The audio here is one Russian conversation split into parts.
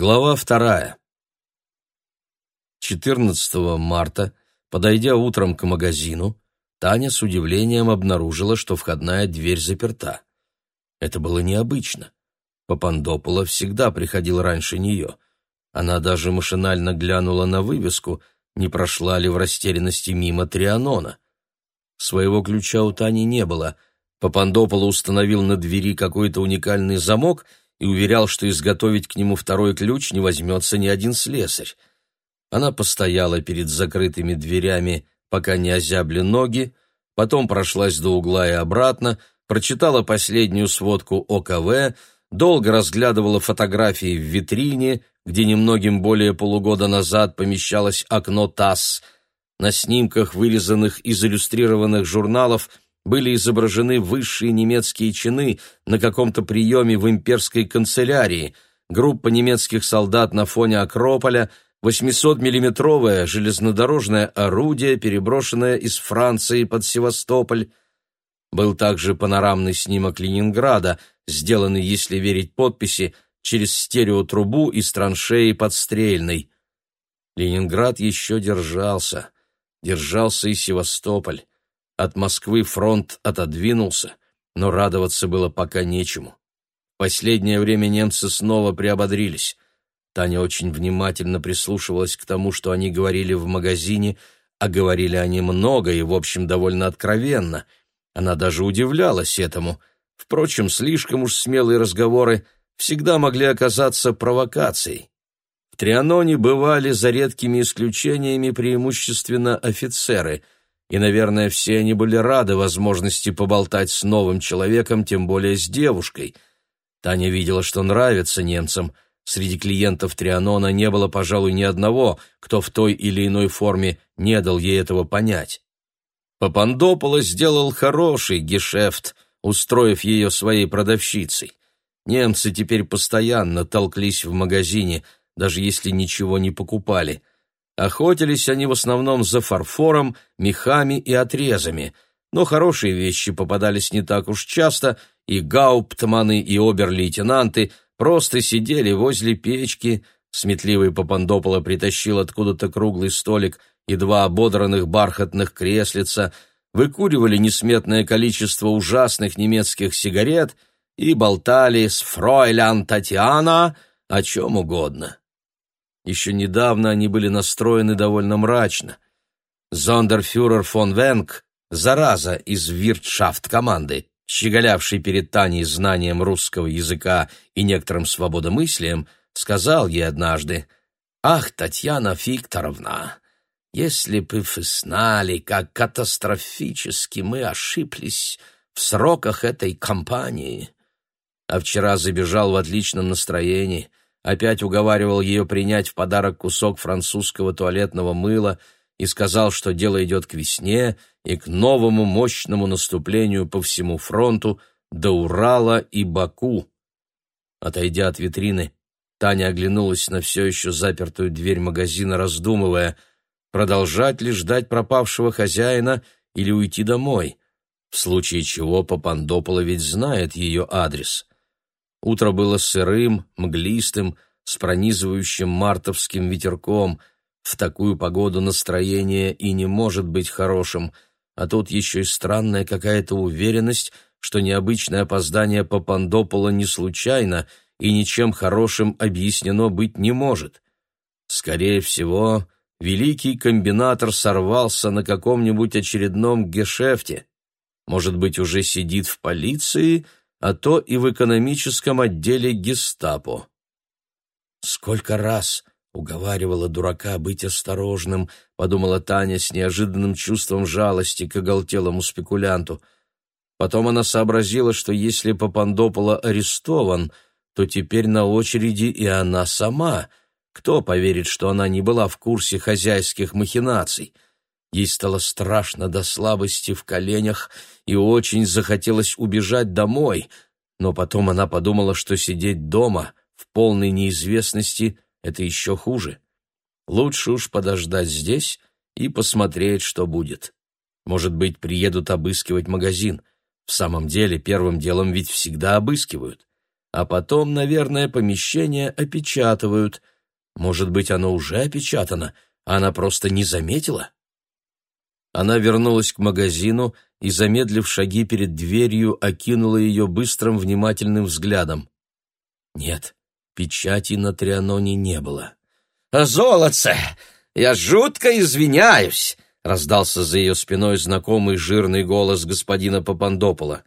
Глава вторая. 14 марта, подойдя утром к магазину, Таня с удивлением обнаружила, что входная дверь заперта. Это было необычно. Папандопола всегда приходил раньше нее. Она даже машинально глянула на вывеску, не прошла ли в растерянности мимо Трианона. Своего ключа у Тани не было. Папандопола установил на двери какой-то уникальный замок — и уверял, что изготовить к нему второй ключ не возьмется ни один слесарь. Она постояла перед закрытыми дверями, пока не озябли ноги, потом прошлась до угла и обратно, прочитала последнюю сводку ОКВ, долго разглядывала фотографии в витрине, где немногим более полугода назад помещалось окно ТАСС. На снимках, вырезанных из иллюстрированных журналов, были изображены высшие немецкие чины на каком-то приеме в имперской канцелярии, группа немецких солдат на фоне Акрополя, 800-миллиметровое железнодорожное орудие, переброшенное из Франции под Севастополь. Был также панорамный снимок Ленинграда, сделанный, если верить подписи, через стереотрубу из траншеи под Стрельной. Ленинград еще держался. Держался и Севастополь. От Москвы фронт отодвинулся, но радоваться было пока нечему. В последнее время немцы снова приободрились. Таня очень внимательно прислушивалась к тому, что они говорили в магазине, а говорили они много и, в общем, довольно откровенно. Она даже удивлялась этому. Впрочем, слишком уж смелые разговоры всегда могли оказаться провокацией. В Трианоне бывали, за редкими исключениями, преимущественно офицеры — и, наверное, все они были рады возможности поболтать с новым человеком, тем более с девушкой. Таня видела, что нравится немцам. Среди клиентов Трианона не было, пожалуй, ни одного, кто в той или иной форме не дал ей этого понять. Папандополо сделал хороший гешефт, устроив ее своей продавщицей. Немцы теперь постоянно толклись в магазине, даже если ничего не покупали – Охотились они в основном за фарфором, мехами и отрезами, но хорошие вещи попадались не так уж часто, и гауптманы и обер-лейтенанты просто сидели возле печки, сметливый Папандополо притащил откуда-то круглый столик и два ободранных бархатных креслица, выкуривали несметное количество ужасных немецких сигарет и болтали с фройлян Татьяна о чем угодно. Еще недавно они были настроены довольно мрачно. Зондерфюрер фон Венг, зараза из виртшафт-команды, щеголявший перед Таней знанием русского языка и некоторым свободомыслием, сказал ей однажды, «Ах, Татьяна Викторовна, если бы вы знали, как катастрофически мы ошиблись в сроках этой кампании!» А вчера забежал в отличном настроении, опять уговаривал ее принять в подарок кусок французского туалетного мыла и сказал, что дело идет к весне и к новому мощному наступлению по всему фронту до Урала и Баку. Отойдя от витрины, Таня оглянулась на все еще запертую дверь магазина, раздумывая, продолжать ли ждать пропавшего хозяина или уйти домой, в случае чего Папандопола ведь знает ее адрес. Утро было сырым, мглистым, с пронизывающим мартовским ветерком. В такую погоду настроение и не может быть хорошим, а тут еще и странная какая-то уверенность, что необычное опоздание Папандопола не случайно и ничем хорошим объяснено быть не может. Скорее всего, великий комбинатор сорвался на каком-нибудь очередном гешефте. Может быть, уже сидит в полиции — а то и в экономическом отделе гестапо. Сколько раз уговаривала дурака быть осторожным, подумала Таня с неожиданным чувством жалости к оголтелому спекулянту. Потом она сообразила, что если Папандополо арестован, то теперь на очереди и она сама. Кто поверит, что она не была в курсе хозяйских махинаций? Ей стало страшно до слабости в коленях, и очень захотелось убежать домой, но потом она подумала, что сидеть дома в полной неизвестности — это еще хуже. Лучше уж подождать здесь и посмотреть, что будет. Может быть, приедут обыскивать магазин. В самом деле, первым делом ведь всегда обыскивают. а потом, наверное, помещение опечатывают. Может быть, оно уже опечатано, а она просто не заметила? Она вернулась к магазину и, замедлив шаги перед дверью, окинула ее быстрым внимательным взглядом. Нет, печати на Трианоне не было. «А «Золотце! Я жутко извиняюсь!» — раздался за ее спиной знакомый жирный голос господина Папандопола.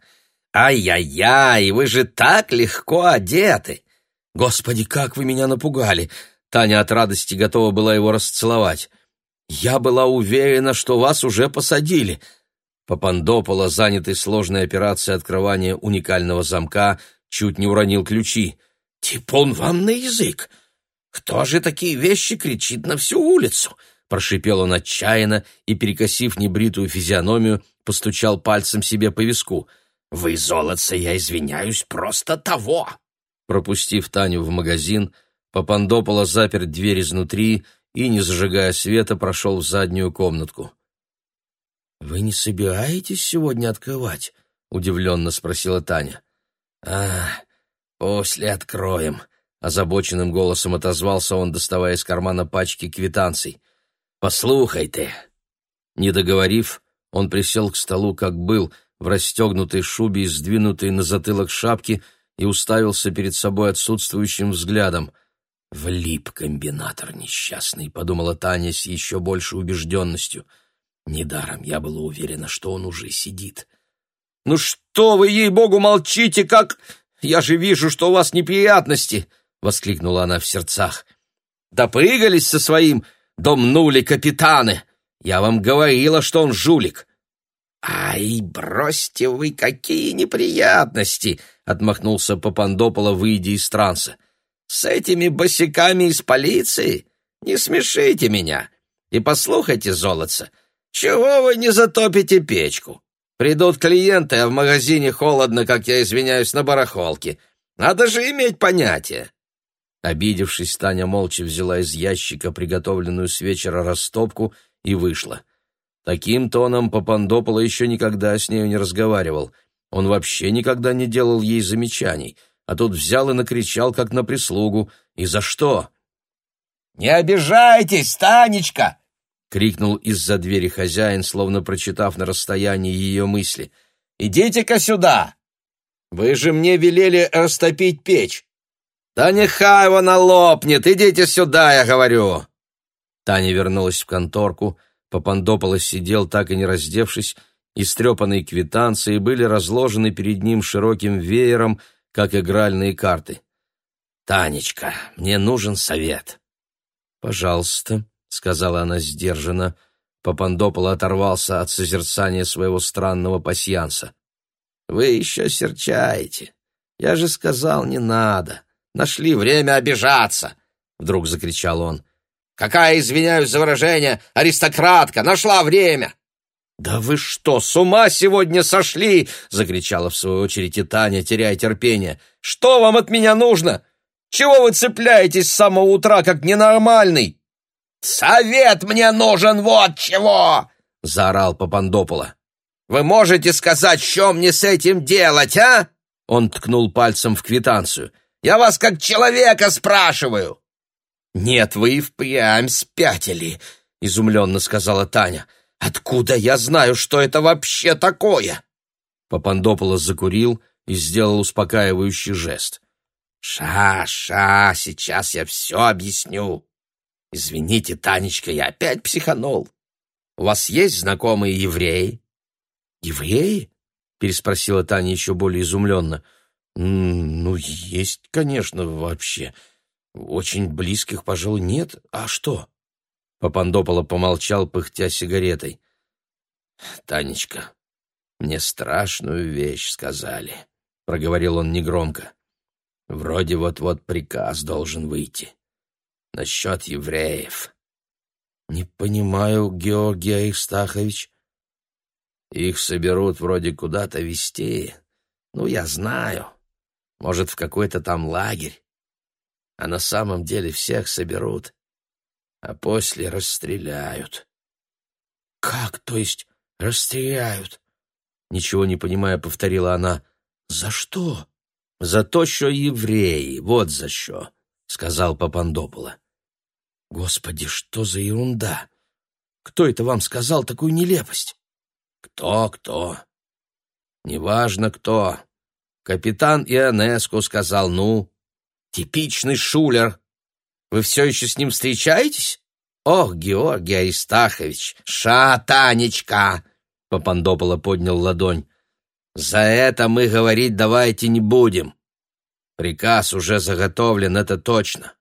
«Ай-яй-яй, вы же так легко одеты!» «Господи, как вы меня напугали!» Таня от радости готова была его расцеловать. «Я была уверена, что вас уже посадили!» Папандопола, занятый сложной операцией открывания уникального замка, чуть не уронил ключи. «Типун вам на язык! Кто же такие вещи кричит на всю улицу?» Прошипел он отчаянно и, перекосив небритую физиономию, постучал пальцем себе по виску. «Вы, золотце, я извиняюсь, просто того!» Пропустив Таню в магазин, Папандопола запер дверь изнутри и, не зажигая света, прошел в заднюю комнатку. «Вы не собираетесь сегодня открывать?» — удивленно спросила Таня. «А, после откроем», — озабоченным голосом отозвался он, доставая из кармана пачки квитанций. «Послухай ты!» Не договорив, он присел к столу, как был, в расстегнутой шубе и сдвинутой на затылок шапки, и уставился перед собой отсутствующим взглядом. «Влип комбинатор несчастный», — подумала Таня с еще большей убежденностью. «Недаром я была уверена, что он уже сидит». «Ну что вы, ей-богу, молчите, как...» «Я же вижу, что у вас неприятности!» — воскликнула она в сердцах. «Допрыгались со своим, домнули капитаны! Я вам говорила, что он жулик!» «Ай, бросьте вы, какие неприятности!» — отмахнулся Папандопола, выйдя из транса. «С этими босиками из полиции? Не смешите меня! И послухайте, золотце, чего вы не затопите печку? Придут клиенты, а в магазине холодно, как я извиняюсь, на барахолке. Надо же иметь понятие. Обидевшись, Таня молча взяла из ящика приготовленную с вечера растопку и вышла. Таким тоном Папандополо еще никогда с нею не разговаривал. Он вообще никогда не делал ей замечаний, а тут взял и накричал, как на прислугу. И за что? «Не обижайтесь, Танечка!» крикнул из-за двери хозяин, словно прочитав на расстоянии ее мысли. «Идите-ка сюда! Вы же мне велели растопить печь!» «Да нехай она лопнет! Идите сюда, я говорю!» Таня вернулась в конторку, Папандополос сидел, так и не раздевшись, истрепанные квитанции были разложены перед ним широким веером, как игральные карты. «Танечка, мне нужен совет». «Пожалуйста», — сказала она сдержанно. Папандопол оторвался от созерцания своего странного пасьянса. «Вы еще серчаете. Я же сказал, не надо. Нашли время обижаться!» — вдруг закричал он. «Какая, извиняюсь за выражение, аристократка! Нашла время!» «Да вы что, с ума сегодня сошли?» — закричала в свою очередь и Таня, теряя терпение. «Что вам от меня нужно? Чего вы цепляетесь с самого утра, как ненормальный?» «Совет мне нужен вот чего!» — заорал Папандопола. «Вы можете сказать, что мне с этим делать, а?» Он ткнул пальцем в квитанцию. «Я вас как человека спрашиваю!» «Нет, вы и впрямь спятили», — изумленно сказала Таня. «Откуда я знаю, что это вообще такое?» Папандополос закурил и сделал успокаивающий жест. «Ша, ша, сейчас я все объясню. «Извините, Танечка, я опять психанул. У вас есть знакомые евреи?» «Евреи?» — переспросила Таня еще более изумленно. «Ну, есть, конечно, вообще. Очень близких, пожалуй, нет. А что?» Папандополо помолчал, пыхтя сигаретой. «Танечка, мне страшную вещь сказали», — проговорил он негромко. «Вроде вот-вот приказ должен выйти насчет евреев. Не понимаю, Георгий Аистахович. Их соберут вроде куда-то везти. Ну, я знаю. Может, в какой-то там лагерь. А на самом деле всех соберут, а после расстреляют. Как, то есть, расстреляют? Ничего не понимая, повторила она. За что? За то, що євреї, вот за що, сказал Папандопола. Господи, что за ерунда! Кто это вам сказал такую нелепость? Кто, кто? Неважно кто. Капитан Ионеску сказал, ну, типичный шулер. Вы все еще с ним встречаетесь? Ох, Георгий Аристахович, ша, Танечка! Папандопола поднял ладонь. За это мы говорить давайте не будем. Приказ уже заготовлен, это точно.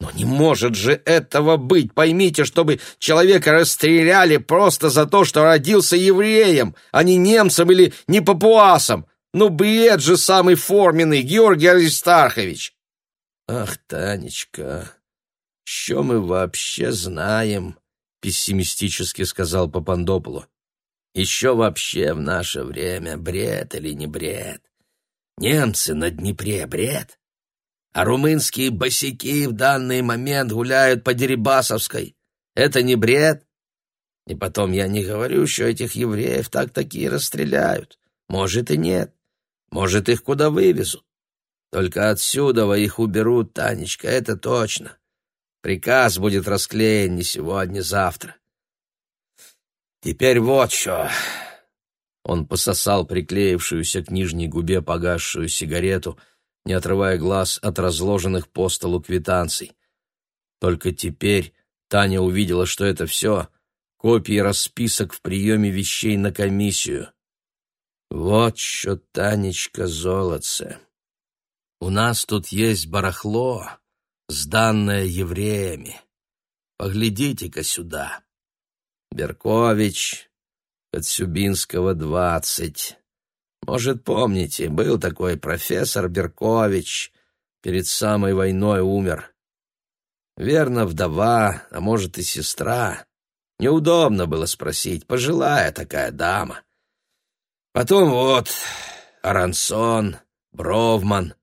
Но не может же этого быть! Поймите, чтобы человека расстреляли просто за то, что родился евреем, а не немцем или не папуасом. Ну, бред же самый форменный, Георгий Аристархович! Ах, Танечка, что мы вообще знаем? Пессимистически сказал Папандополу. Еще вообще в наше время бред или не бред? Немцы на Днепре бред? а румынские босяки в данный момент гуляют по Дерибасовской. Это не бред? И потом я не говорю, что этих евреев так такие расстреляют. Может и нет. Может, их куда вывезут. Только отсюда их уберут, Танечка, это точно. Приказ будет расклеен не сегодня, завтра. Теперь вот что. Он пососал приклеившуюся к нижней губе погасшую сигарету — не отрывая глаз от разложенных по столу квитанций. Только теперь Таня увидела, что это все копии расписок в приеме вещей на комиссию. Вот что, Танечка, золотце. У нас тут есть барахло, сданное евреями. Поглядите-ка сюда. Беркович, Коцюбинского, двадцать. Может, помните, был такой профессор Беркович, перед самой войной умер. Верно, вдова, а может и сестра. Неудобно было спросить, пожилая такая дама. Потом вот Арансон, Бровман.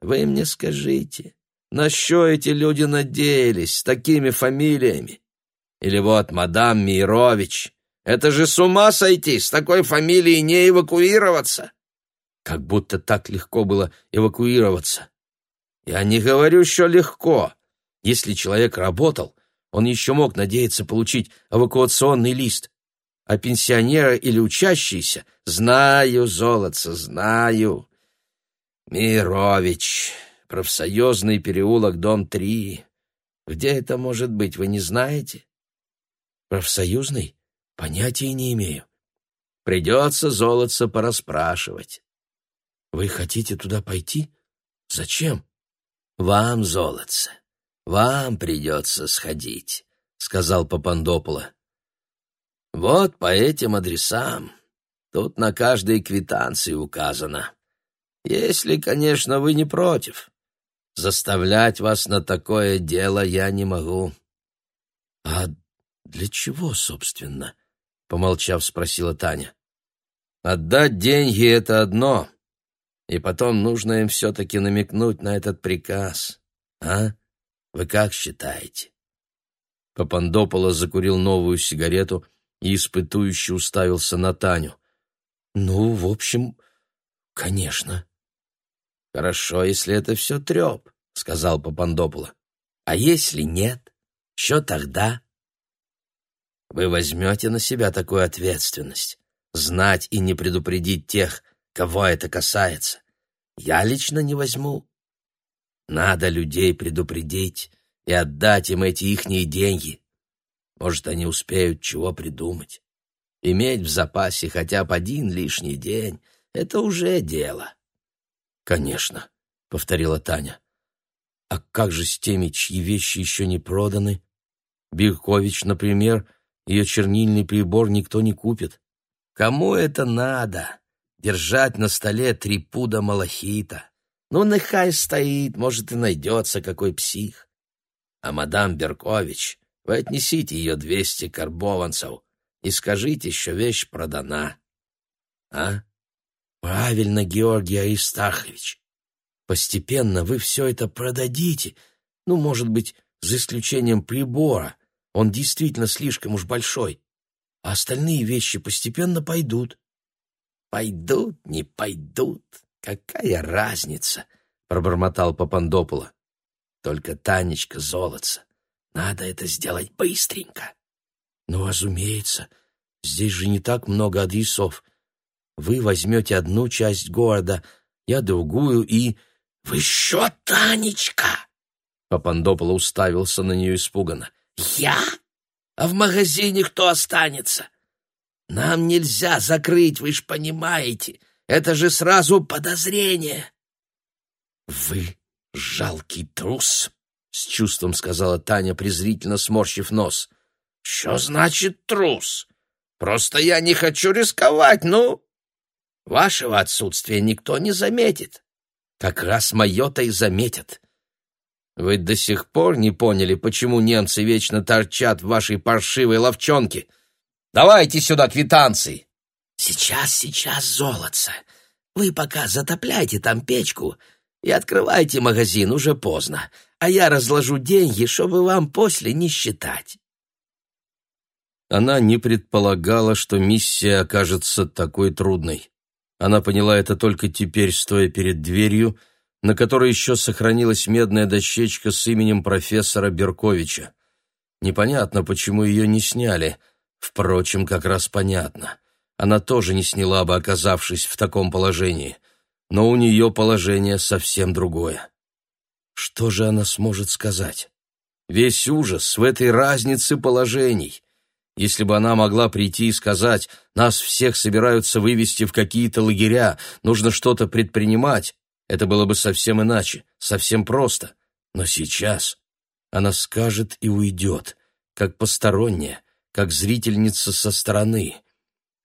Вы мне скажите, на что эти люди надеялись с такими фамилиями? Или вот мадам Мирович, это же с ума сойти, с такой фамилией не эвакуироваться. Как будто так легко было эвакуироваться. Я не говорю, что легко. Если человек работал, он еще мог надеяться получить эвакуационный лист. А пенсионера или учащийся — знаю, золотце, знаю. Мирович, профсоюзный переулок, дом 3. Где это может быть, вы не знаете? Профсоюзный? Понятия не имею. Придется золотца пораспрашивать. Вы хотите туда пойти? Зачем? Вам, золотце, вам придется сходить, сказал Папандопола. Вот по этим адресам. Тут на каждой квитанции указано. Если, конечно, вы не против. Заставлять вас на такое дело я не могу. А для чего, собственно? помолчав, спросила Таня. Отдать деньги — это одно, и потом нужно им все-таки намекнуть на этот приказ. А? Вы как считаете? Папандополос закурил новую сигарету и испытующе уставился на Таню. «Ну, в общем, конечно». «Хорошо, если это все треп», — сказал Папандополо. «А если нет, что тогда?» Вы возьмете на себя такую ответственность, знать и не предупредить тех, кого это касается. Я лично не возьму. Надо людей предупредить и отдать им эти ихние деньги. Может, они успеют чего придумать. Иметь в запасе хотя бы один лишний день — это уже дело. — Конечно, — повторила Таня. — А как же с теми, чьи вещи еще не проданы? Биркович, например, — ее чернильный прибор никто не купит. Кому это надо? Держать на столе три пуда малахита. Ну, нехай стоит, может, и найдется какой псих. А мадам Беркович, вы отнесите ее двести карбованцев и скажите, что вещь продана. А? Правильно, Георгий Аристархович. Постепенно вы все это продадите, ну, может быть, за исключением прибора, он действительно слишком уж большой. А остальные вещи постепенно пойдут. Пойдут, не пойдут. «Какая разница?» — пробормотал Папандопола. «Только Танечка золотца. Надо это сделать быстренько». «Ну, разумеется, здесь же не так много адресов. Вы возьмете одну часть города, я другую и...» «Вы что, Танечка?» Папандополо уставился на нее испуганно. «Я? А в магазине кто останется? Нам нельзя закрыть, вы ж понимаете. Это же сразу подозрение». «Вы жалкий трус», — с чувством сказала Таня, презрительно сморщив нос. «Что значит трус? Просто я не хочу рисковать, ну...» «Вашего отсутствия никто не заметит. Как раз мое-то и заметят. Вы до сих пор не поняли, почему немцы вечно торчат в вашей паршивой ловчонке? Давайте сюда квитанции!» «Сейчас, сейчас, золотце. Вы пока затопляйте там печку и открывайте магазин, уже поздно, а я разложу деньги, чтобы вам после не считать». Она не предполагала, что миссия окажется такой трудной. Она поняла это только теперь, стоя перед дверью, на которой еще сохранилась медная дощечка с именем профессора Берковича. Непонятно, почему ее не сняли. Впрочем, как раз понятно. Она тоже не сняла бы, оказавшись в таком положении. Но у нее положение совсем другое. Что же она сможет сказать? Весь ужас в этой разнице положений. Если бы она могла прийти и сказать, нас всех собираются вывести в какие-то лагеря, нужно что-то предпринимать, это было бы совсем иначе, совсем просто. Но сейчас она скажет и уйдет, как посторонняя, как зрительница со стороны.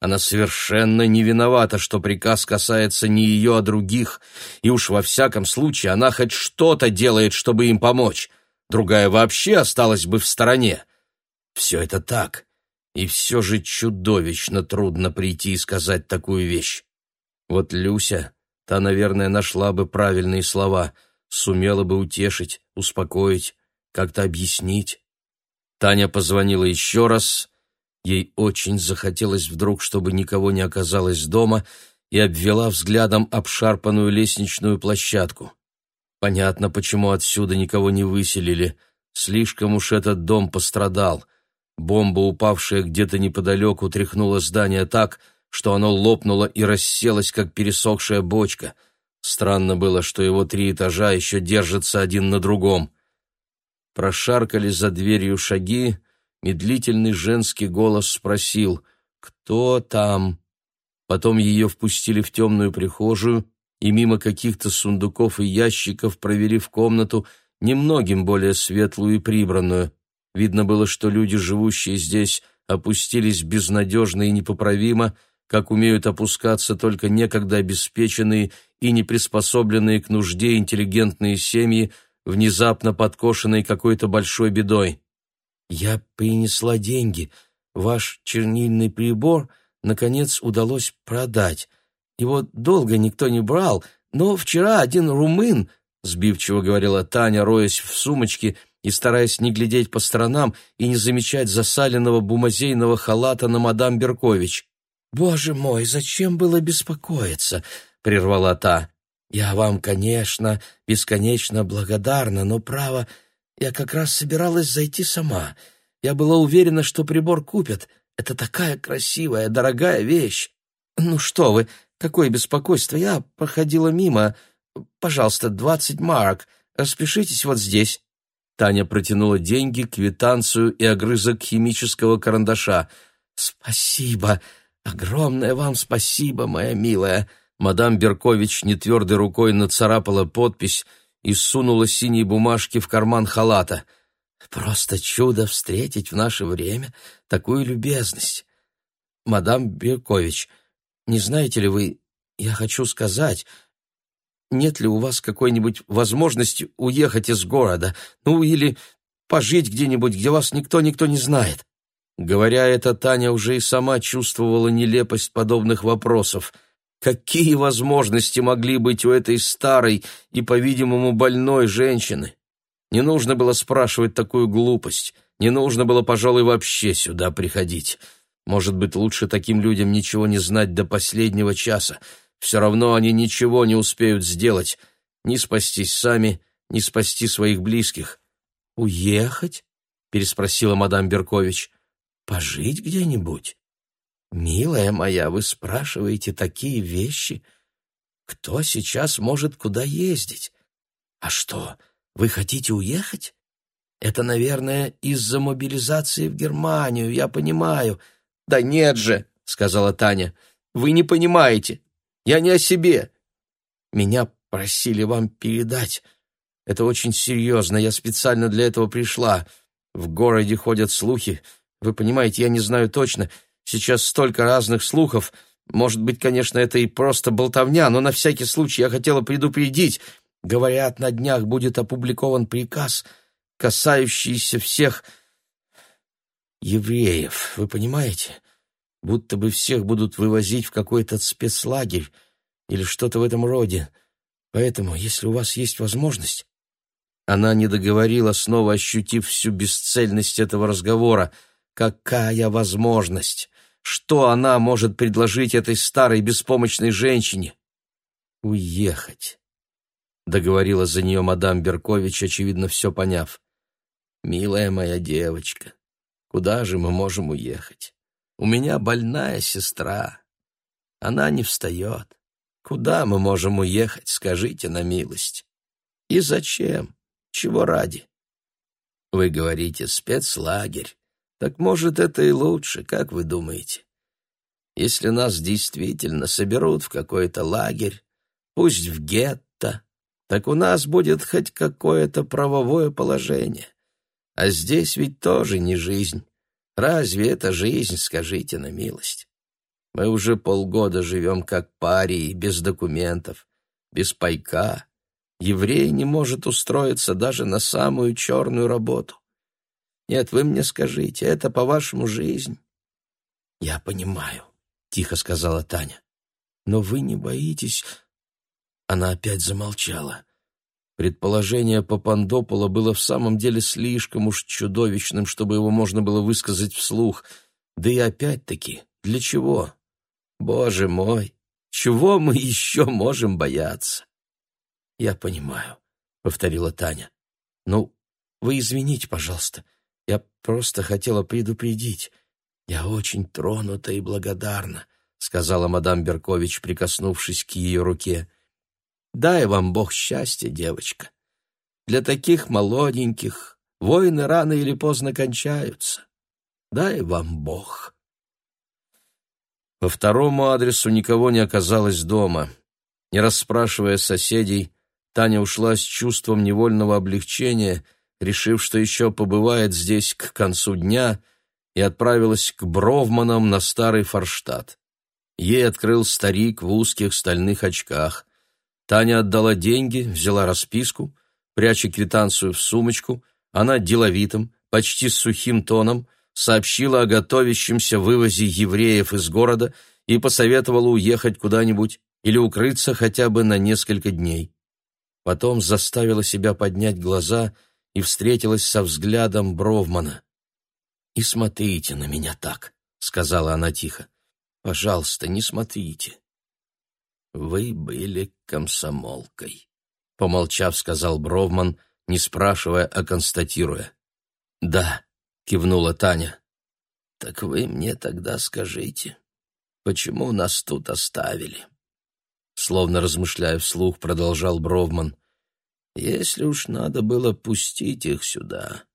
Она совершенно не виновата, что приказ касается не ее, а других, и уж во всяком случае она хоть что-то делает, чтобы им помочь. Другая вообще осталась бы в стороне. Все это так, и все же чудовищно трудно прийти и сказать такую вещь. Вот Люся, та, наверное, нашла бы правильные слова, сумела бы утешить, успокоить, как-то объяснить. Таня позвонила еще раз. Ей очень захотелось вдруг, чтобы никого не оказалось дома, и обвела взглядом обшарпанную лестничную площадку. Понятно, почему отсюда никого не выселили. Слишком уж этот дом пострадал — Бомба, упавшая где-то неподалеку, тряхнула здание так, что оно лопнуло и расселось, как пересохшая бочка. Странно было, что его три этажа еще держатся один на другом. Прошаркали за дверью шаги, медлительный женский голос спросил «Кто там?». Потом ее впустили в темную прихожую и мимо каких-то сундуков и ящиков провели в комнату, немногим более светлую и прибранную. Видно было, что люди, живущие здесь, опустились безнадежно и непоправимо, как умеют опускаться только некогда обеспеченные и не приспособленные к нужде интеллигентные семьи, внезапно подкошенные какой-то большой бедой. «Я принесла деньги. Ваш чернильный прибор, наконец, удалось продать. Его долго никто не брал, но вчера один румын, — сбивчиво говорила Таня, роясь в сумочке, — и стараясь не глядеть по сторонам и не замечать засаленного бумазейного халата на мадам Беркович. «Боже мой, зачем было беспокоиться?» — прервала та. «Я вам, конечно, бесконечно благодарна, но, право, я как раз собиралась зайти сама. Я была уверена, что прибор купят. Это такая красивая, дорогая вещь. Ну что вы, какое беспокойство, я проходила мимо. Пожалуйста, двадцать марок, распишитесь вот здесь». Таня протянула деньги, квитанцию и огрызок химического карандаша. «Спасибо! Огромное вам спасибо, моя милая!» Мадам Беркович нетвердой рукой нацарапала подпись и сунула синие бумажки в карман халата. «Просто чудо встретить в наше время такую любезность!» «Мадам Беркович, не знаете ли вы, я хочу сказать, нет ли у вас какой-нибудь возможности уехать из города, ну или пожить где-нибудь, где вас никто-никто не знает?» Говоря это, Таня уже и сама чувствовала нелепость подобных вопросов. Какие возможности могли быть у этой старой и, по-видимому, больной женщины? Не нужно было спрашивать такую глупость, не нужно было, пожалуй, вообще сюда приходить. Может быть, лучше таким людям ничего не знать до последнего часа. Все равно они ничего не успеют сделать, ни спастись сами, ни спасти своих близких. «Уехать?» — переспросила мадам Беркович. «Пожить где-нибудь?» «Милая моя, вы спрашиваете такие вещи. Кто сейчас может куда ездить? А что, вы хотите уехать? Это, наверное, из-за мобилизации в Германию, я понимаю». «Да нет же», — сказала Таня, — «вы не понимаете. Я не о себе. Меня просили вам передать. Это очень серьезно, я специально для этого пришла. В городе ходят слухи. Вы понимаете, я не знаю точно. Сейчас столько разных слухов. Может быть, конечно, это и просто болтовня, но на всякий случай я хотела предупредить. Говорят, на днях будет опубликован приказ, касающийся всех евреев. Вы понимаете? Будто бы всех будут вывозить в какой-то спецлагерь или что-то в этом роде. Поэтому, если у вас есть возможность, она не договорила, снова ощутив всю бесцельность этого разговора. Какая возможность? Что она может предложить этой старой беспомощной женщине? Уехать. Договорила за нее мадам Беркович, очевидно, все поняв. Милая моя девочка, куда же мы можем уехать? У меня больная сестра. Она не встает. Куда мы можем уехать, скажите на милость? И зачем? Чего ради? Вы говорите спецлагерь. Так может, это и лучше, как вы думаете? Если нас действительно соберут в какой-то лагерь, пусть в гетто, так у нас будет хоть какое-то правовое положение. А здесь ведь тоже не жизнь. Разве это жизнь, скажите на милость? Мы уже полгода живем как парии, без документов, без пайка, Еврей не может устроиться даже на самую черную работу. Нет, вы мне скажите, это, по-вашему, жизнь? Я понимаю, — тихо сказала Таня. Но вы не боитесь... Она опять замолчала. Предположение Папандопола было в самом деле слишком уж чудовищным, чтобы его можно было высказать вслух. Да и опять-таки, для чего? Боже мой, чего мы еще можем бояться? «Я понимаю», — повторила Таня. «Ну, вы извините, пожалуйста. Я просто хотела предупредить. Я очень тронута и благодарна», — сказала мадам Беркович, прикоснувшись к ее руке. «Дай вам Бог счастья, девочка. Для таких молоденьких войны рано или поздно кончаются. Дай вам Бог». По второму адресу никого не оказалось дома. Не расспрашивая соседей, Таня ушла с чувством невольного облегчения, решив, что еще побывает здесь к концу дня, и отправилась к Бровманам на старый Форштадт. Ей открыл старик в узких стальных очках. Таня отдала деньги, взяла расписку, пряча квитанцию в сумочку, она деловитым, почти сухим тоном сообщила о готовящемся вывозе евреев из города и посоветовала уехать куда-нибудь или укрыться хотя бы на несколько дней. Потом заставила себя поднять глаза и встретилась со взглядом Бровмана. «И смотрите на меня так», — сказала она тихо. «Пожалуйста, не смотрите». «Вы были комсомолкой», — помолчав, сказал Бровман, не спрашивая, а констатируя. «Да», — кивнула Таня. «Так вы мне тогда скажите, почему нас тут оставили?» словно размышляя вслух, продолжал Бровман. Если уж надо было пустить их сюда,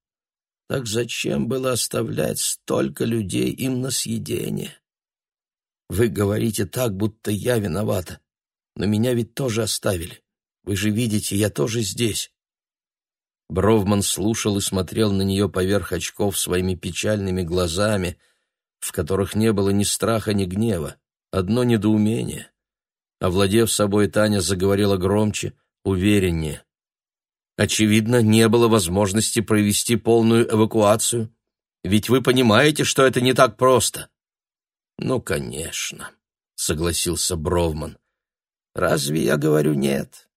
так зачем было оставлять столько людей им на съедение? Вы говорите так, будто я виновата, но меня ведь тоже оставили. Вы же видите, я тоже здесь. Бровман слушал и смотрел на нее поверх очков своими печальными глазами, в которых не было ни страха, ни гнева, одно недоумение. Овладев собой, Таня заговорила громче, увереннее. Очевидно, не было возможности провести полную эвакуацию. Ведь вы понимаете, что это не так просто. Ну, конечно, согласился Бровман. Разве я говорю нет?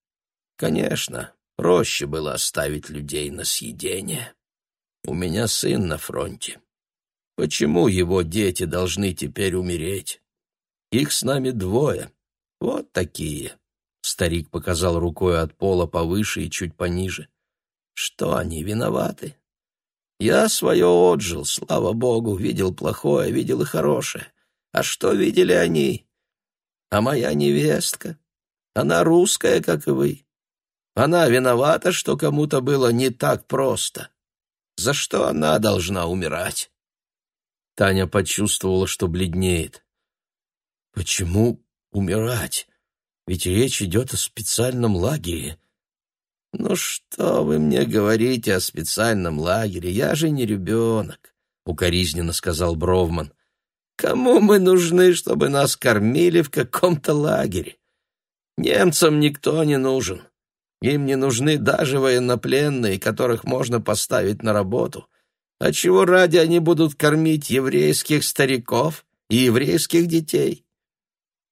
Конечно, проще было оставить людей на съедение. У меня сын на фронте. Почему его дети должны теперь умереть? Их с нами двое. Вот такие. Старик показал рукой от пола повыше и чуть пониже. Что они виноваты? Я свое отжил, слава богу, видел плохое, видел и хорошее. А что видели они? А моя невестка? Она русская, как и вы. Она виновата, что кому-то было не так просто. За что она должна умирать? Таня почувствовала, что бледнеет. Почему умирать? Ведь речь идет о специальном лагере. «Ну что вы мне говорите о специальном лагере? Я же не ребенок», — укоризненно сказал Бровман. «Кому мы нужны, чтобы нас кормили в каком-то лагере? Немцам никто не нужен. Им не нужны даже военнопленные, которых можно поставить на работу. А чего ради они будут кормить еврейских стариков и еврейских детей?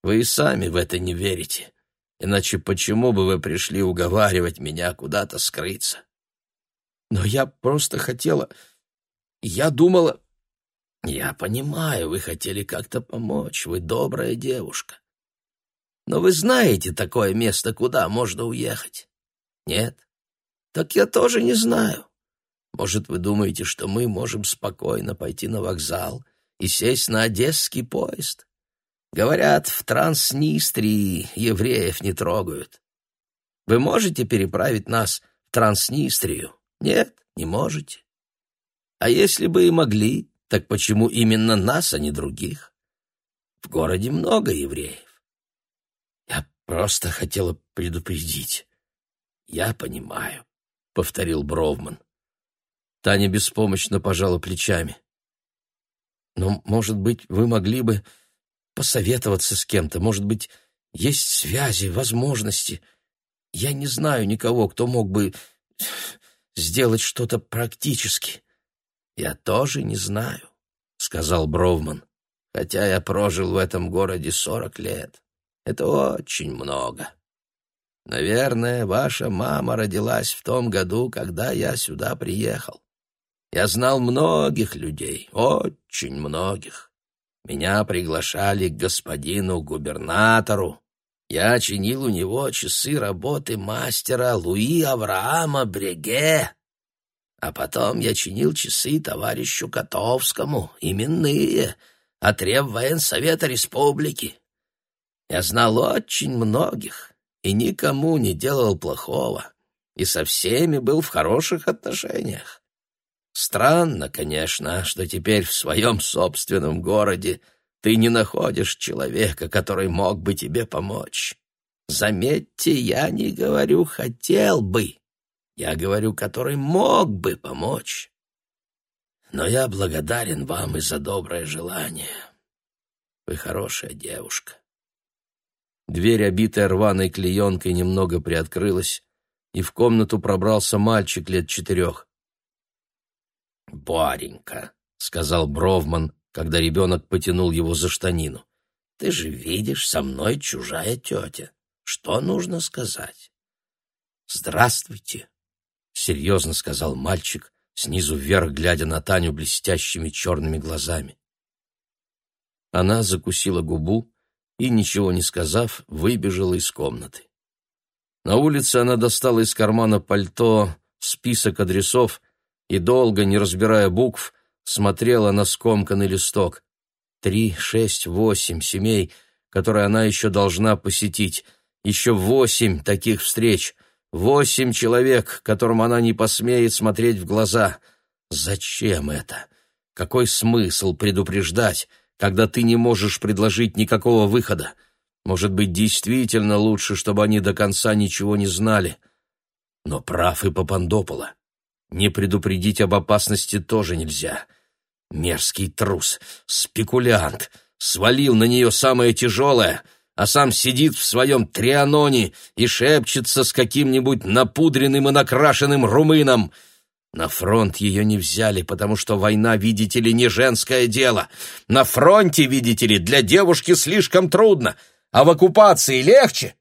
Вы и сами в это не верите. Иначе почему бы вы пришли уговаривать меня куда-то скрыться? Но я просто хотела... Я думала... Я понимаю, вы хотели как-то помочь, вы добрая девушка. Но вы знаете такое место, куда можно уехать? Нет? Так я тоже не знаю. Может, вы думаете, что мы можем спокойно пойти на вокзал и сесть на одесский поезд? Говорят, в Транснистрии евреев не трогают. Вы можете переправить нас в Транснистрию? Нет, не можете. А если бы и могли, так почему именно нас, а не других? В городе много евреев. Просто хотела предупредить. Я понимаю, — повторил Бровман. Таня беспомощно пожала плечами. Но, может быть, вы могли бы посоветоваться с кем-то. Может быть, есть связи, возможности. Я не знаю никого, кто мог бы сделать что-то практически. Я тоже не знаю, сказал Бровман. Хотя я прожил в этом городе сорок лет. Это очень много. Наверное, ваша мама родилась в том году, когда я сюда приехал. Я знал многих людей, очень многих. Меня приглашали к господину губернатору. Я чинил у него часы работы мастера Луи Авраама Бреге. А потом я чинил часы товарищу Котовскому, именные, отреб военсовета республики. Я знал очень многих и никому не делал плохого, и со всеми был в хороших отношениях. Странно, конечно, что теперь в своем собственном городе ты не находишь человека, который мог бы тебе помочь. Заметьте, я не говорю «хотел бы», я говорю «который мог бы помочь». Но я благодарен вам и за доброе желание. Вы хорошая девушка. Дверь, обитая рваной клеенкой, немного приоткрылась, и в комнату пробрался мальчик лет четырех. «Баренька», — сказал Бровман, когда ребенок потянул его за штанину, — «ты же видишь, со мной чужая тетя. Что нужно сказать?» «Здравствуйте», — серьезно сказал мальчик, снизу вверх глядя на Таню блестящими черными глазами. Она закусила губу и, ничего не сказав, выбежала из комнаты. На улице она достала из кармана пальто список адресов, и долго, не разбирая букв, смотрела на скомканный листок. Три, шесть, восемь семей, которые она еще должна посетить. Еще восемь таких встреч. Восемь человек, которым она не посмеет смотреть в глаза. Зачем это? Какой смысл предупреждать, когда ты не можешь предложить никакого выхода? Может быть, действительно лучше, чтобы они до конца ничего не знали. Но прав и Папандопола. Не предупредить об опасности тоже нельзя. Мерзкий трус, спекулянт, свалил на нее самое тяжелое, а сам сидит в своем трианоне и шепчется с каким-нибудь напудренным и накрашенным румыном. На фронт ее не взяли, потому что война, видите ли, не женское дело. На фронте, видите ли, для девушки слишком трудно, а в оккупации легче.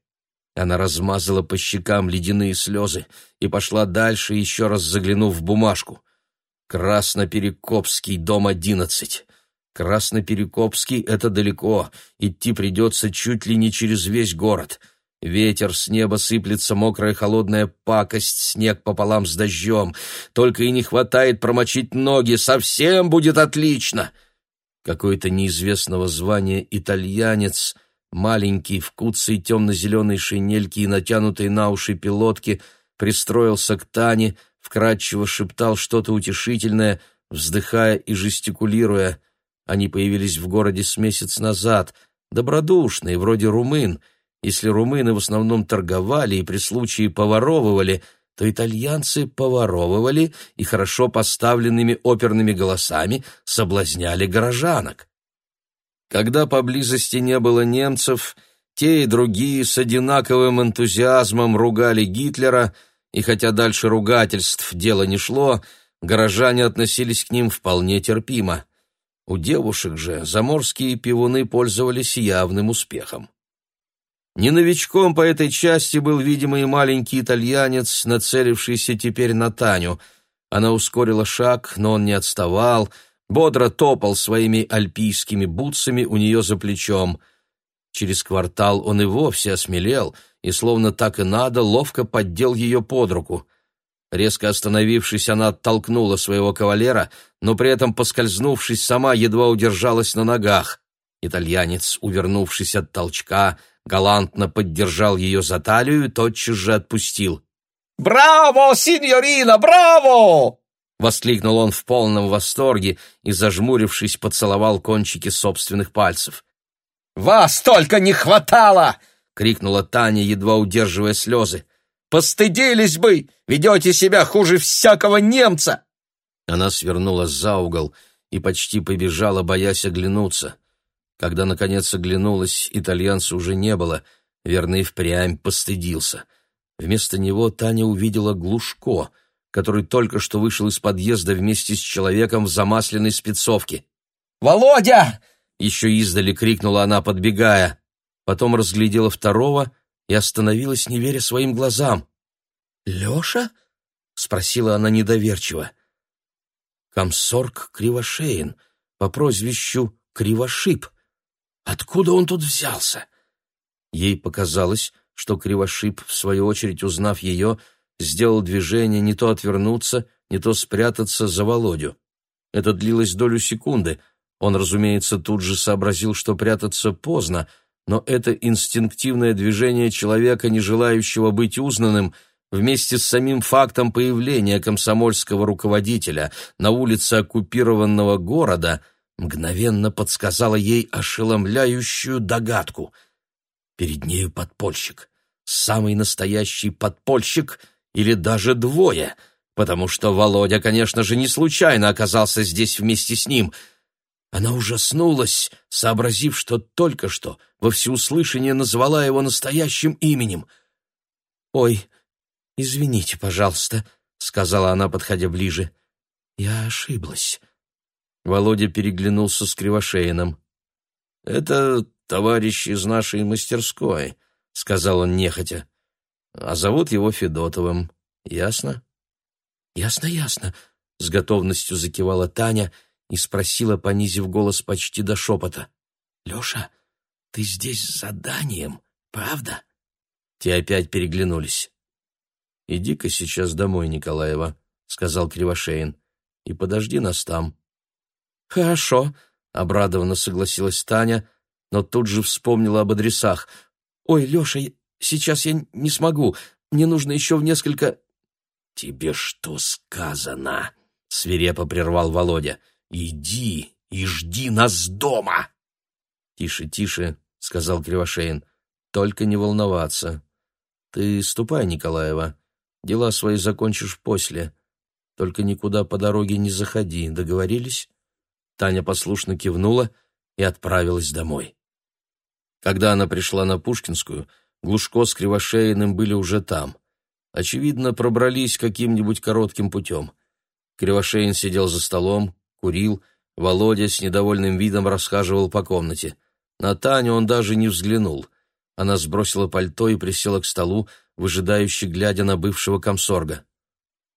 Она размазала по щекам ледяные слезы и пошла дальше, еще раз заглянув в бумажку. Красноперекопский, дом одиннадцать. Красноперекопский — это далеко, идти придется чуть ли не через весь город. Ветер, с неба сыплется мокрая холодная пакость, снег пополам с дождем. Только и не хватает промочить ноги, совсем будет отлично. Какой-то неизвестного звания итальянец, маленький, в куцей темно-зеленой шинельке и натянутой на уши пилотки, пристроился к Тане, вкрадчиво шептал что-то утешительное, вздыхая и жестикулируя. Они появились в городе с месяц назад, добродушные, вроде румын. Если румыны в основном торговали и при случае поворовывали, то итальянцы поворовывали и хорошо поставленными оперными голосами соблазняли горожанок. Когда поблизости не было немцев, те и другие с одинаковым энтузиазмом ругали Гитлера, и хотя дальше ругательств дело не шло, горожане относились к ним вполне терпимо. У девушек же заморские пивуны пользовались явным успехом. Не новичком по этой части был, видимо, и маленький итальянец, нацелившийся теперь на Таню. Она ускорила шаг, но он не отставал, бодро топал своими альпийскими бутсами у нее за плечом. Через квартал он и вовсе осмелел и, словно так и надо, ловко поддел ее под руку. Резко остановившись, она оттолкнула своего кавалера, но при этом, поскользнувшись, сама едва удержалась на ногах. Итальянец, увернувшись от толчка, галантно поддержал ее за талию и тотчас же отпустил. «Браво, синьорина, браво!» — воскликнул он в полном восторге и, зажмурившись, поцеловал кончики собственных пальцев. «Вас только не хватало!» — крикнула Таня, едва удерживая слезы. Постыдились бы! Ведете себя хуже всякого немца!» Она свернула за угол и почти побежала, боясь оглянуться. Когда, наконец, оглянулась, итальянца уже не было, верно, и впрямь постыдился. Вместо него Таня увидела Глушко, который только что вышел из подъезда вместе с человеком в замасленной спецовке. «Володя!» — еще издали крикнула она, подбегая. Потом разглядела второго и остановилась, не веря своим глазам. «Леша?» — спросила она недоверчиво. «Комсорг Кривошеин, по прозвищу Кривошип. Откуда он тут взялся?» Ей показалось, что Кривошип, в свою очередь узнав ее, сделал движение не то отвернуться, не то спрятаться за Володю. Это длилось долю секунды. Он, разумеется, тут же сообразил, что прятаться поздно — но это инстинктивное движение человека, не желающего быть узнанным, вместе с самим фактом появления комсомольского руководителя на улице оккупированного города, мгновенно подсказало ей ошеломляющую догадку. Перед нею подпольщик, самый настоящий подпольщик или даже двое, потому что Володя, конечно же, не случайно оказался здесь вместе с ним — она ужаснулась, сообразив, что только что во всеуслышание назвала его настоящим именем. «Ой, извините, пожалуйста», — сказала она, подходя ближе. «Я ошиблась». Володя переглянулся с Кривошеином. «Это товарищ из нашей мастерской», — сказал он нехотя. «А зовут его Федотовым. Ясно?» «Ясно, ясно», — с готовностью закивала Таня, — и спросила, понизив голос почти до шепота. «Леша, ты здесь с заданием, правда?» Те опять переглянулись. «Иди-ка сейчас домой, Николаева», — сказал Кривошеин, — «и подожди нас там». «Хорошо», — обрадованно согласилась Таня, но тут же вспомнила об адресах. «Ой, Леша, сейчас я не смогу, мне нужно еще в несколько...» «Тебе что сказано?» — свирепо прервал Володя. «Иди и жди нас дома!» «Тише, тише», — сказал Кривошеин. «Только не волноваться. Ты ступай, Николаева. Дела свои закончишь после. Только никуда по дороге не заходи. Договорились?» Таня послушно кивнула и отправилась домой. Когда она пришла на Пушкинскую, Глушко с Кривошеиным были уже там. Очевидно, пробрались каким-нибудь коротким путем. Кривошеин сидел за столом, курил, Володя с недовольным видом расхаживал по комнате. На Таню он даже не взглянул. Она сбросила пальто и присела к столу, выжидающе глядя на бывшего комсорга.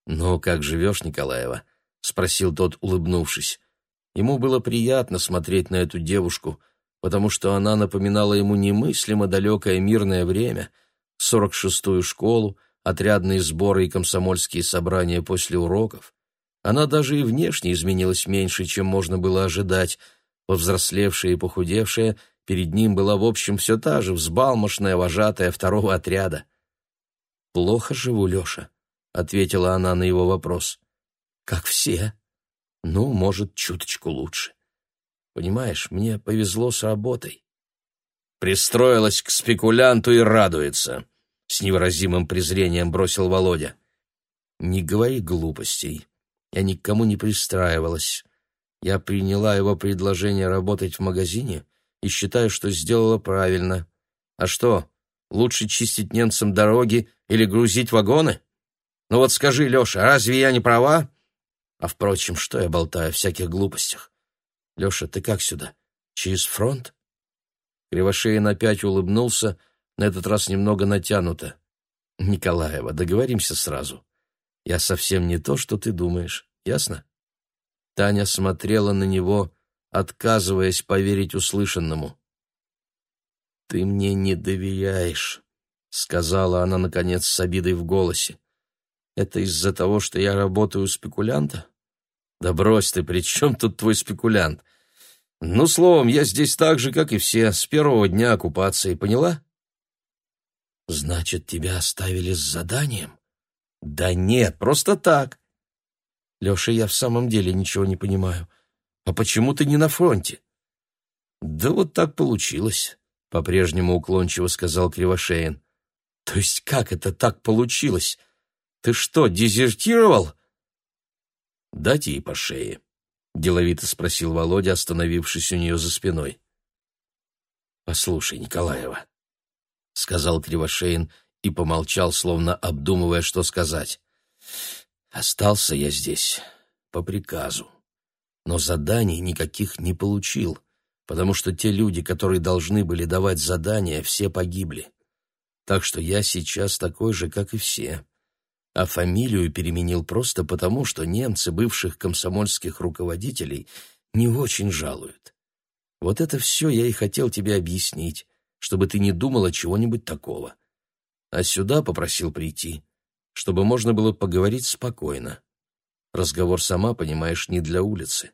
«Ну, как живешь, Николаева?» — спросил тот, улыбнувшись. Ему было приятно смотреть на эту девушку, потому что она напоминала ему немыслимо далекое мирное время, сорок шестую школу, отрядные сборы и комсомольские собрания после уроков. Она даже и внешне изменилась меньше, чем можно было ожидать. Повзрослевшая и похудевшая, перед ним была, в общем, все та же взбалмошная вожатая второго отряда. «Плохо живу, Леша», — ответила она на его вопрос. «Как все. Ну, может, чуточку лучше. Понимаешь, мне повезло с работой». Пристроилась к спекулянту и радуется. — с невыразимым презрением бросил Володя. «Не говори глупостей. Я никому не пристраивалась. Я приняла его предложение работать в магазине и считаю, что сделала правильно. А что, лучше чистить немцам дороги или грузить вагоны? Ну вот скажи, Леша, разве я не права? А впрочем, что я болтаю о всяких глупостях? Леша, ты как сюда? Через фронт?» Кривошеин опять улыбнулся, — на этот раз немного натянуто. «Николаева, договоримся сразу. Я совсем не то, что ты думаешь, ясно?» Таня смотрела на него, отказываясь поверить услышанному. «Ты мне не доверяешь», — сказала она, наконец, с обидой в голосе. «Это из-за того, что я работаю у спекулянта?» «Да брось ты, при чем тут твой спекулянт? Ну, словом, я здесь так же, как и все, с первого дня оккупации, поняла?» Значит, тебя оставили с заданием? Да нет, просто так. Леша, я в самом деле ничего не понимаю. А почему ты не на фронте? Да вот так получилось, по-прежнему уклончиво сказал Кривошеин. То есть как это так получилось? Ты что, дезертировал? Дайте ей по шее, деловито спросил Володя, остановившись у нее за спиной. Послушай, Николаева, — сказал Кривошеин и помолчал, словно обдумывая, что сказать. «Остался я здесь по приказу, но заданий никаких не получил, потому что те люди, которые должны были давать задания, все погибли. Так что я сейчас такой же, как и все. А фамилию переменил просто потому, что немцы бывших комсомольских руководителей не очень жалуют. Вот это все я и хотел тебе объяснить, чтобы ты не думала чего-нибудь такого. А сюда попросил прийти, чтобы можно было поговорить спокойно. Разговор, сама понимаешь, не для улицы.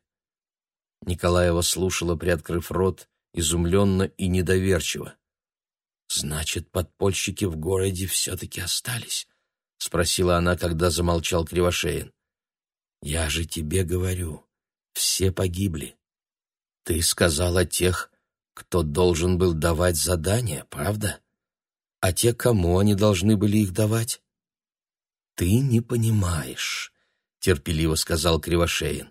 Николаева слушала, приоткрыв рот, изумленно и недоверчиво. «Значит, подпольщики в городе все-таки остались?» — спросила она, когда замолчал Кривошеин. «Я же тебе говорю, все погибли. Ты сказал о тех, кто должен был давать задания, правда? А те, кому они должны были их давать? Ты не понимаешь, терпеливо сказал Кривошеин.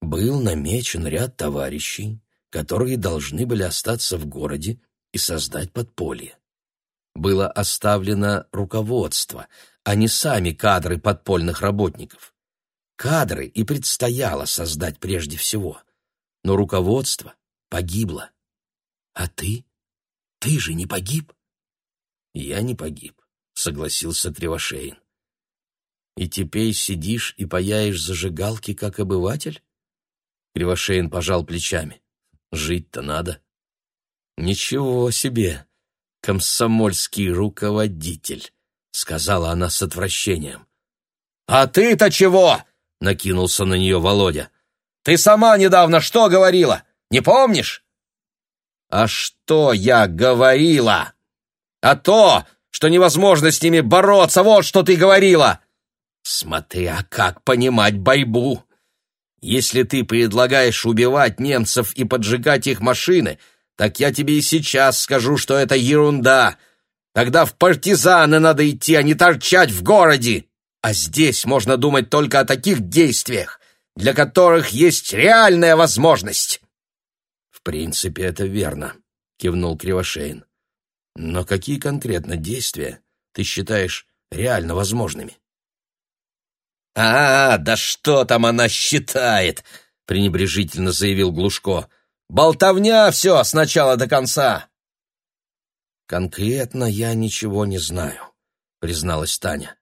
Был намечен ряд товарищей, которые должны были остаться в городе и создать подполье. Было оставлено руководство, а не сами кадры подпольных работников. Кадры и предстояло создать прежде всего, но руководство погибло. А ты? Ты же не погиб? Я не погиб, согласился Кривошеин. И теперь сидишь и паяешь зажигалки, как обыватель? Кривошеин пожал плечами. Жить-то надо. Ничего себе, комсомольский руководитель, сказала она с отвращением. А ты-то чего? накинулся на нее Володя. Ты сама недавно что говорила? Не помнишь? А что я говорила? А то, что невозможно с ними бороться, вот что ты говорила. Смотря как понимать борьбу. Если ты предлагаешь убивать немцев и поджигать их машины, так я тебе и сейчас скажу, что это ерунда. Тогда в партизаны надо идти, а не торчать в городе. А здесь можно думать только о таких действиях, для которых есть реальная возможность принципе, это верно», — кивнул Кривошеин. «Но какие конкретно действия ты считаешь реально возможными?» «А, да что там она считает?» — пренебрежительно заявил Глушко. «Болтовня все с начала до конца!» «Конкретно я ничего не знаю», — призналась Таня.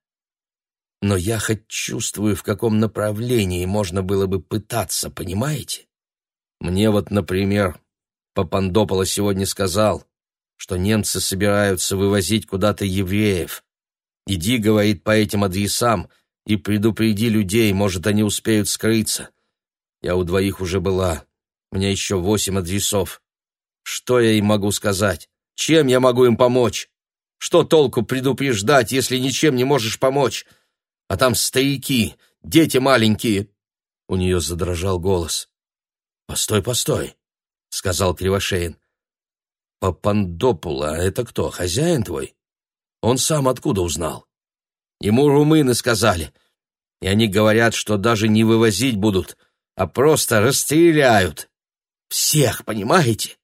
но я хоть чувствую, в каком направлении можно было бы пытаться, понимаете? Мне вот, например, Папандополо сегодня сказал, что немцы собираются вывозить куда-то евреев. Иди, говорит, по этим адресам и предупреди людей, может, они успеют скрыться. Я у двоих уже была, меня еще восемь адресов. Что я им могу сказать? Чем я могу им помочь? Что толку предупреждать, если ничем не можешь помочь? А там старики, дети маленькие. У нее задрожал голос. «Постой, постой», — сказал Кривошеин. «Папандопула, это кто, хозяин твой? Он сам откуда узнал?» «Ему румыны сказали, и они говорят, что даже не вывозить будут, а просто расстреляют. Всех, понимаете?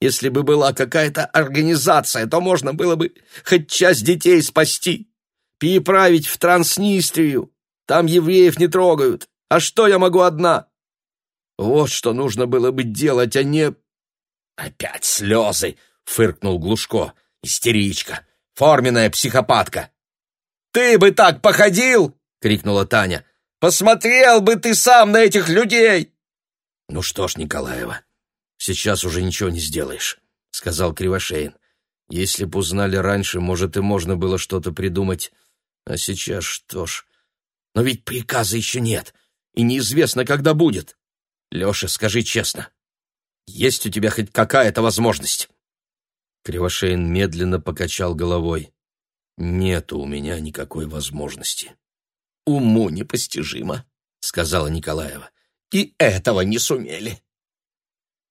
Если бы была какая-то организация, то можно было бы хоть часть детей спасти, переправить в Транснистрию. Там евреев не трогают. А что я могу одна? Вот что нужно было бы делать, а не... Опять слезы, фыркнул Глушко. Истеричка, форменная психопатка. Ты бы так походил, крикнула Таня. Посмотрел бы ты сам на этих людей. Ну что ж, Николаева, сейчас уже ничего не сделаешь, сказал Кривошеин. Если б узнали раньше, может, и можно было что-то придумать. А сейчас что ж... Но ведь приказа еще нет, и неизвестно, когда будет. Леша, скажи честно, есть у тебя хоть какая-то возможность?» Кривошеин медленно покачал головой. «Нету у меня никакой возможности». «Уму непостижимо», — сказала Николаева. «И этого не сумели».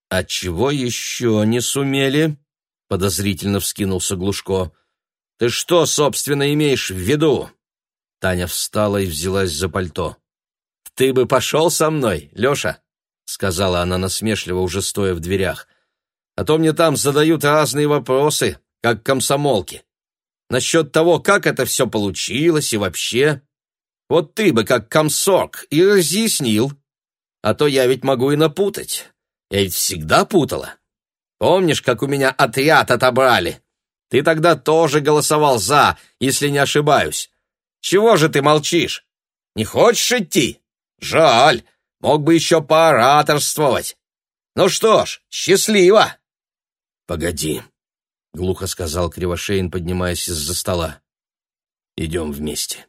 «А чего еще не сумели?» — подозрительно вскинулся Глушко. «Ты что, собственно, имеешь в виду?» Таня встала и взялась за пальто. «Ты бы пошел со мной, Леша?» — сказала она насмешливо, уже стоя в дверях. «А то мне там задают разные вопросы, как комсомолки. Насчет того, как это все получилось и вообще. Вот ты бы, как комсорг, и разъяснил. А то я ведь могу и напутать. Я ведь всегда путала. Помнишь, как у меня отряд отобрали? Ты тогда тоже голосовал «за», если не ошибаюсь. Чего же ты молчишь? Не хочешь идти? Жаль, Мог бы еще поораторствовать. Ну что ж, счастливо!» «Погоди», — глухо сказал Кривошеин, поднимаясь из-за стола. «Идем вместе».